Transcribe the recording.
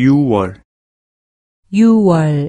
6월 6월